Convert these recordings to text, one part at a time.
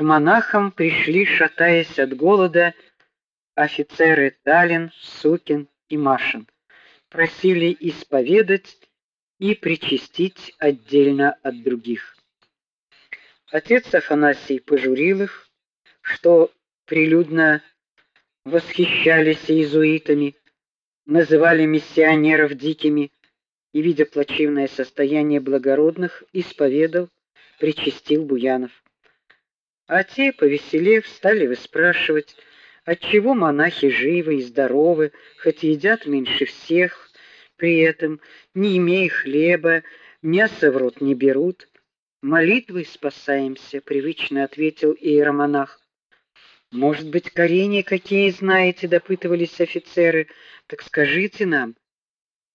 К монахам пришли, шатаясь от голода, офицеры Талин, Сукин и Машин. Просили исповедать и причастить отдельно от других. Отец Афанасий пожурил их, что прилюдно восхищались иезуитами, называли миссионеров дикими и, видя плачевное состояние благородных, исповедал, причастил буянов. А те, повеселев, стали выспрашивать, отчего монахи живы и здоровы, хоть едят меньше всех, при этом, не имея хлеба, мясо в рот не берут. Молитвой спасаемся, привычно ответил иеромонах. Может быть, корени какие знаете, допытывались офицеры. Так скажите нам.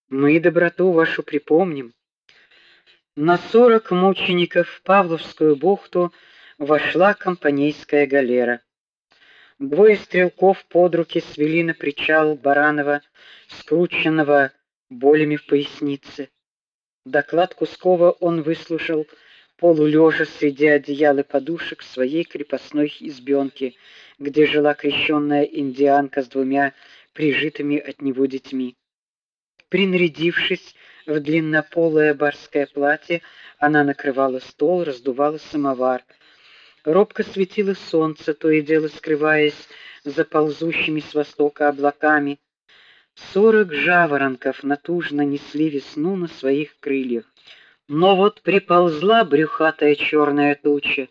Мы доброту вашу припомним. На сорок мучеников в Павловскую бухту вошла компанейская галера. Двое стрелков под руки свели на причал Баранова, скрученного болями в пояснице. Доклад Кускова он выслушал полулежа среди одеял и подушек в своей крепостной избенке, где жила крещенная индианка с двумя прижитыми от него детьми. Принарядившись в длиннополое барское платье, она накрывала стол, раздувала самовар. Робко светило солнце, то и дело скрываясь за ползущими с востока облаками. Сорок жаворонков натужно несли весну на своих крыльях. Но вот приползла брюхатая черная туча,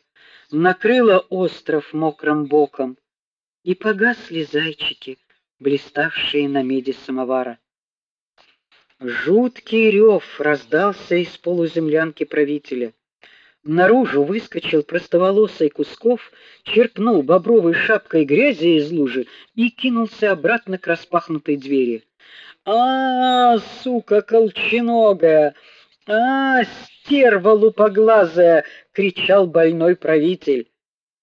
накрыла остров мокрым боком, и погасли зайчики, блиставшие на меди самовара. Жуткий рев раздался из полуземлянки правителя. Наружу выскочил простоволосый Кусков, черпнул бобровой шапкой грязи из лужи и кинулся обратно к распахнутой двери. А, сука колченогая! А, стерва лупоглазая, кричал больной правитель.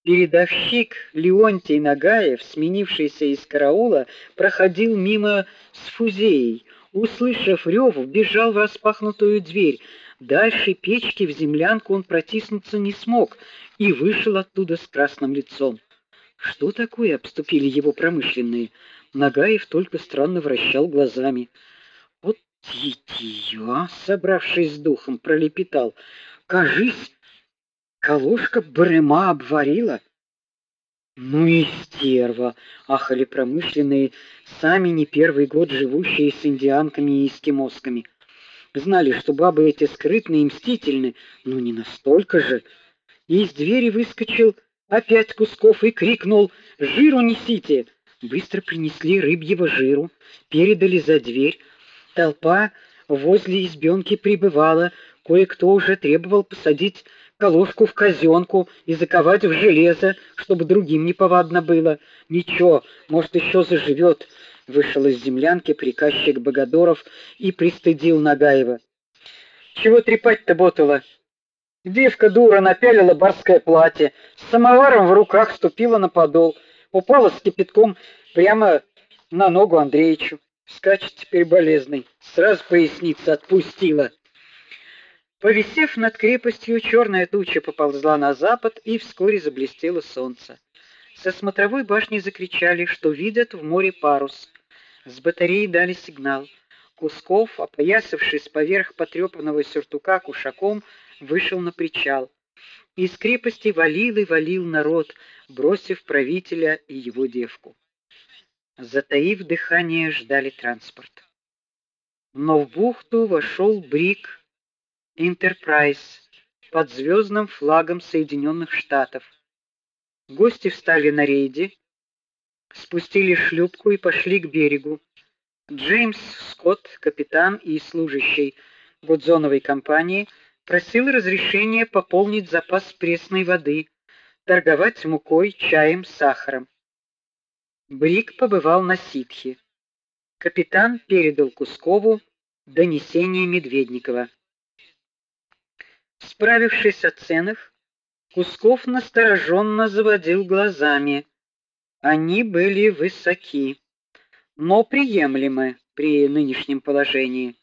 Передовщик Леонтий Нагаев, сменившийся из караула, проходил мимо с фузеей. Услышав рев, бежал в распахнутую дверь. Дальше печки в землянку он протиснуться не смог и вышел оттуда с красным лицом. Что такое обступили его промышленные? Нагаев только странно вращал глазами. Вот дитя, собравшись с духом, пролепетал: "Кажись, Колушка брема обварила. Ну и стерва, ахали промышленные, сами не первый год живущие с индианками и эскимосками. Знали, что бабы эти скрытные и мстительны, но не настолько же. И из двери выскочил опять Кусков и крикнул: "Жиру несите!" Быстро принесли рыбьего жиру, передали за дверь. Толпа возле избенки прибывала, кое-кто уже требовал посадить колушку в казёнку и заковать в железо, чтобы другим не повадно было. Ничего, может, еще заживет. Вышел из землянки приказчик Богодоров и пристыдил Нагаева. Чего трепать-то, ботала? Девка дура напялила барское платье, с самоваром в руках ступила на подол, упала с кипятком прямо на ногу Андреичу. Скачет теперь болезный. Сразу поясница отпустила. Повисев над крепостью, черная туча поползла на запад, и вскоре заблестело солнце. Со смотровой башни закричали, что видят в море парус. С батареи дали сигнал. Кусков, опоясавшись поверх потрепанного сюртука кушаком, вышел на причал. Из крепости валил и валил народ, бросив правителя и его девку. Затаив дыхание, ждали транспорт. Но в бухту вошел брик Enterprise под звездным флагом Соединенных Штатов. Гости встали на рейде, спустили шлюпку и пошли к берегу. Джеймс Скотт, капитан и служащий Гудзоновой компании, просил разрешения пополнить запас пресной воды, торговать мукой, чаем, сахаром. Брик побывал на ситхе. Капитан передал Кускову донесение Медведникова. Справившись о ценах, Кусков настороженно заводил глазами. Они были высоки, но приемлемы при нынешнем положении.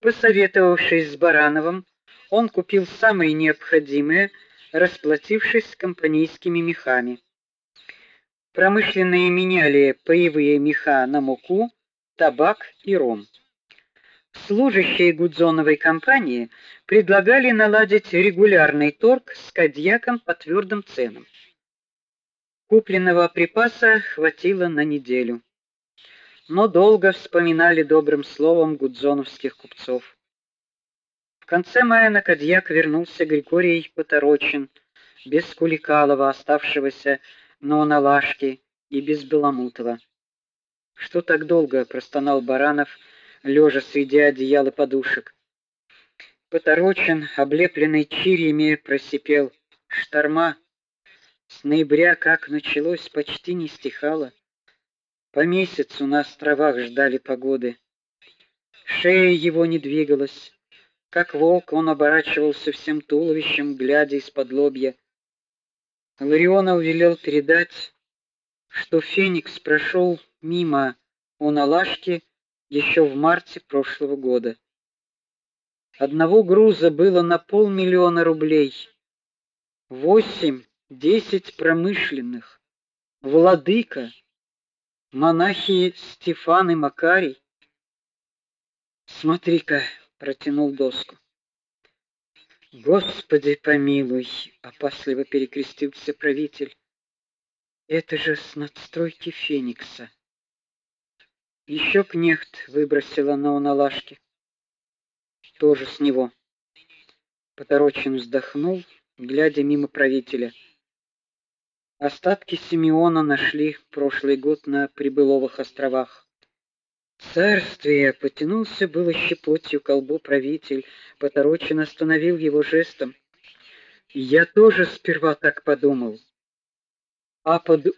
Посоветовавшись с Барановым, он купил самые необходимые, расплатившись с компанейскими мехами. Промышленные меняли паевые меха на муку, табак и ром. Служащие Гудзоновой компании предлагали наладить регулярный торг с кадьяком по твердым ценам. Купленного припаса хватило на неделю. Но долго вспоминали добрым словом гудзоновских купцов. В конце мая на Кадьяк вернулся Григорий Поторочин, без Куликалова, оставшегося на Уналашке, и без Беломутова. Что так долго, простонал Баранов, лежа среди одеял и подушек. Поторочин, облепленный чирьями, просипел: "Шторма с ноября, как началось, почти не стихало. По месяцу на островах ждали погоды. Шея его не двигалась. Как волк, он оборачивался всем туловищем, глядя из-под лобья. Ларионов велел передать, что Феникс прошел мимо Уналашки еще в марте прошлого года. Одного груза было на полмиллиона рублей. Восемь десять промышленных, владыка, монахи Стефан и Макарий. Смотри-ка, протянул доску. Господи, помилуй, опасливо перекрестился правитель. Это же с надстройки Феникса. Еще кнехт выбросила на уналашки. Тоже с него. Поторочен вздохнул, глядя мимо правителя. Остатки Симеона нашли прошлый год на Прибыловых островах. Царствие потянулся было щепотью колбу правитель, поторочен остановил его жестом. Я тоже сперва так подумал. А под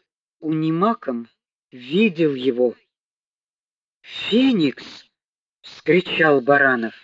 унимаком видел его. Феникс, вскричал Баранов.